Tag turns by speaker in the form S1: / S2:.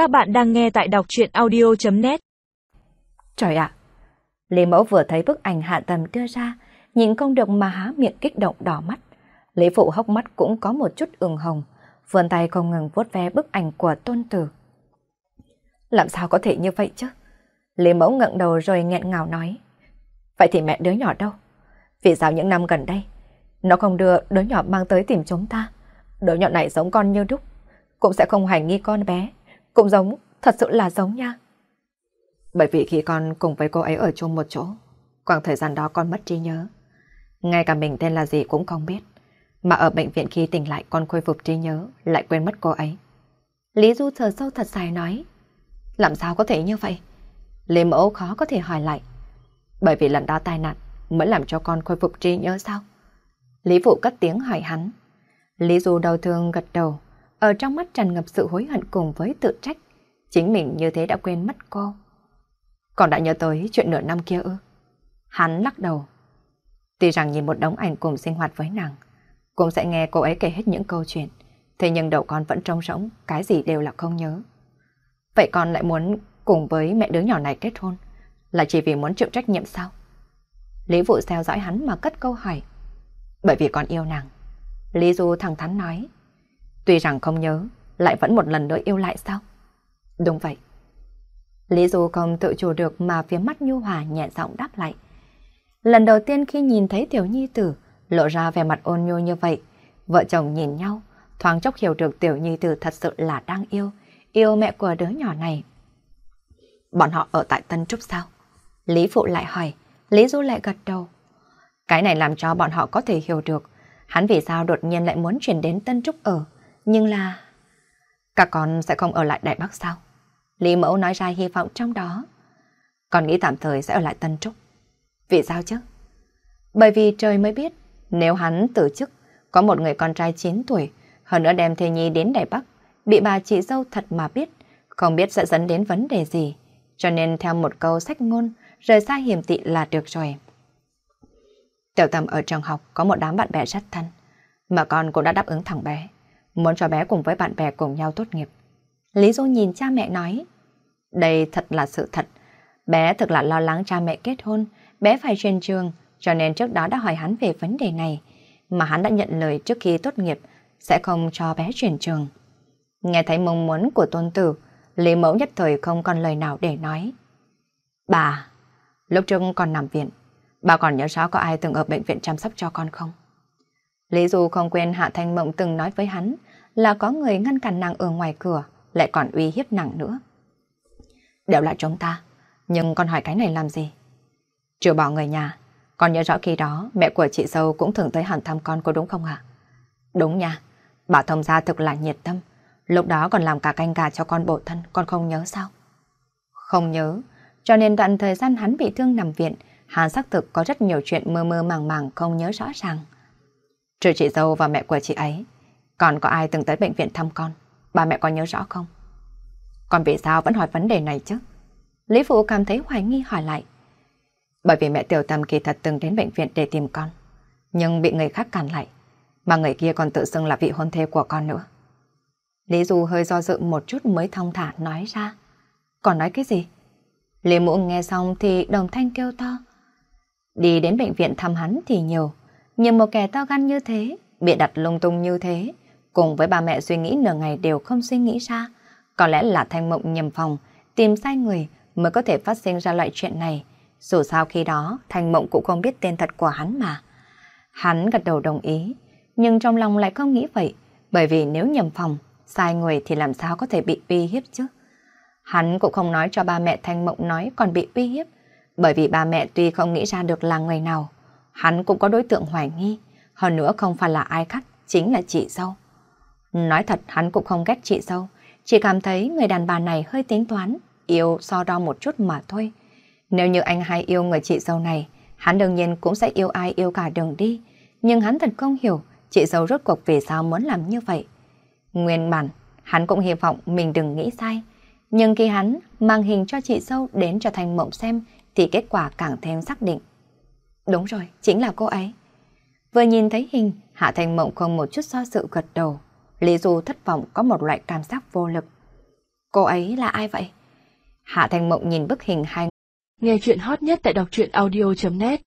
S1: Các bạn đang nghe tại đọc chuyện audio.net
S2: Trời ạ! Lý Mẫu vừa thấy bức ảnh hạ tầm đưa ra, nhìn không được mà há miệng kích động đỏ mắt. Lý Phụ hốc mắt cũng có một chút ửng hồng, vươn tay không ngừng vuốt ve bức ảnh của tôn tử. Làm sao có thể như vậy chứ? Lý Mẫu ngẩng đầu rồi nghẹn ngào nói. Vậy thì mẹ đứa nhỏ đâu? Vì sao những năm gần đây, nó không đưa đứa nhỏ mang tới tìm chúng ta? Đứa nhỏ này giống con như đúc, cũng sẽ không hành nghi con bé, cũng giống, thật sự là giống nha. Bởi vì khi con cùng với cô ấy ở chung một chỗ, khoảng thời gian đó con mất trí nhớ. Ngay cả mình tên là gì cũng không biết. Mà ở bệnh viện khi tỉnh lại con khôi phục trí nhớ, lại quên mất cô ấy. Lý Du thở sâu thật dài nói. Làm sao có thể như vậy? Lý mẫu khó có thể hỏi lại. Bởi vì lần đó tai nạn mới làm cho con khôi phục trí nhớ sao? Lý Phụ cất tiếng hỏi hắn. Lý Du đau thương gật đầu, ở trong mắt tràn ngập sự hối hận cùng với tự trách. Chính mình như thế đã quên mất cô. Còn đã nhớ tới chuyện nửa năm kia ư? Hắn lắc đầu. Tuy rằng nhìn một đống ảnh cùng sinh hoạt với nàng, cũng sẽ nghe cô ấy kể hết những câu chuyện, thế nhưng đầu con vẫn trông rỗng, cái gì đều là không nhớ. Vậy con lại muốn cùng với mẹ đứa nhỏ này kết hôn, là chỉ vì muốn chịu trách nhiệm sao? Lý Vụ theo dõi hắn mà cất câu hỏi. Bởi vì con yêu nàng. Lý Du thẳng thắn nói. Tuy rằng không nhớ, lại vẫn một lần nữa yêu lại sao? Đúng vậy. Lý Du không tự chủ được mà phía mắt nhu hòa nhẹ giọng đáp lại. Lần đầu tiên khi nhìn thấy tiểu nhi tử, lộ ra vẻ mặt ôn nhu như vậy, vợ chồng nhìn nhau, thoáng chốc hiểu được tiểu nhi tử thật sự là đang yêu, yêu mẹ của đứa nhỏ này. Bọn họ ở tại Tân Trúc sao? Lý Phụ lại hỏi, Lý Du lại gật đầu. Cái này làm cho bọn họ có thể hiểu được hắn vì sao đột nhiên lại muốn chuyển đến Tân Trúc ở. Nhưng là... Các con sẽ không ở lại Đại Bắc sao? Lý Mẫu nói ra hy vọng trong đó. Con nghĩ tạm thời sẽ ở lại Tân Trúc. Vì sao chứ? Bởi vì trời mới biết, nếu hắn từ chức, có một người con trai 9 tuổi, hơn nữa đem Thê Nhi đến Đại Bắc, bị bà chị dâu thật mà biết, không biết sẽ dẫn đến vấn đề gì. Cho nên theo một câu sách ngôn, rời xa hiểm tị là được rồi. Tiểu tầm ở trường học có một đám bạn bè rất thân, mà con cũng đã đáp ứng thằng bé, muốn cho bé cùng với bạn bè cùng nhau tốt nghiệp. Lý Du nhìn cha mẹ nói, đây thật là sự thật, bé thực là lo lắng cha mẹ kết hôn, bé phải truyền trường, cho nên trước đó đã hỏi hắn về vấn đề này, mà hắn đã nhận lời trước khi tốt nghiệp sẽ không cho bé chuyển trường. Nghe thấy mong muốn của tôn tử, Lý Mẫu nhất thời không còn lời nào để nói. Bà, lúc trước còn nằm viện, bà còn nhớ rõ có ai từng ở bệnh viện chăm sóc cho con không? Lý Du không quên Hạ Thanh Mộng từng nói với hắn là có người ngăn cản nàng ở ngoài cửa, lại còn uy hiếp nàng nữa. Đều là chúng ta, nhưng con hỏi cái này làm gì? Trừ bỏ người nhà, con nhớ rõ khi đó mẹ của chị dâu cũng thường tới hẳn thăm con có đúng không ạ? Đúng nha, bà thông gia thực là nhiệt tâm, lúc đó còn làm cả canh gà cho con bổ thân, con không nhớ sao? Không nhớ, cho nên đoạn thời gian hắn bị thương nằm viện, hắn xác thực có rất nhiều chuyện mơ mơ màng màng không nhớ rõ ràng. Trừ chị dâu và mẹ của chị ấy, còn có ai từng tới bệnh viện thăm con? Ba mẹ có nhớ rõ không? Con vì sao vẫn hỏi vấn đề này chứ? Lý Phụ cảm thấy hoài nghi hỏi lại. Bởi vì mẹ Tiểu Tâm kỳ thật từng đến bệnh viện để tìm con, nhưng bị người khác cản lại, mà người kia còn tự xưng là vị hôn thê của con nữa. Lý Du hơi do dự một chút mới thong thả nói ra. Còn nói cái gì? Lý Mũ nghe xong thì đồng thanh kêu to. Đi đến bệnh viện thăm hắn thì nhiều, nhưng một kẻ to gan như thế, bị đặt lung tung như thế, cùng với ba mẹ suy nghĩ nửa ngày đều không suy nghĩ ra. Có lẽ là thanh mộng nhầm phòng, tìm sai người mới có thể phát sinh ra loại chuyện này. Dù sao khi đó, thanh mộng cũng không biết tên thật của hắn mà. Hắn gật đầu đồng ý, nhưng trong lòng lại không nghĩ vậy, bởi vì nếu nhầm phòng, sai người thì làm sao có thể bị uy hiếp chứ. Hắn cũng không nói cho ba mẹ thanh mộng nói còn bị uy hiếp, bởi vì ba mẹ tuy không nghĩ ra được là người nào, hắn cũng có đối tượng hoài nghi, hơn nữa không phải là ai khác, chính là chị dâu. Nói thật hắn cũng không ghét chị dâu, chỉ cảm thấy người đàn bà này hơi tính toán, yêu so đo một chút mà thôi. Nếu như anh hai yêu người chị dâu này, hắn đương nhiên cũng sẽ yêu ai yêu cả đường đi. Nhưng hắn thật không hiểu chị dâu rốt cuộc vì sao muốn làm như vậy. Nguyên bản, hắn cũng hy vọng mình đừng nghĩ sai. Nhưng khi hắn mang hình cho chị dâu đến cho Thanh Mộng xem thì kết quả càng thêm xác định. Đúng rồi, chính là cô ấy. Vừa nhìn thấy hình, Hạ Thanh Mộng không một chút do sự gật đầu. Lý Du thất vọng có một loại cảm giác vô lực. Cô ấy là ai vậy? Hạ Thành Mộng nhìn bức hình hai
S1: Nghe chuyện hot nhất tại đọc truyện audio.net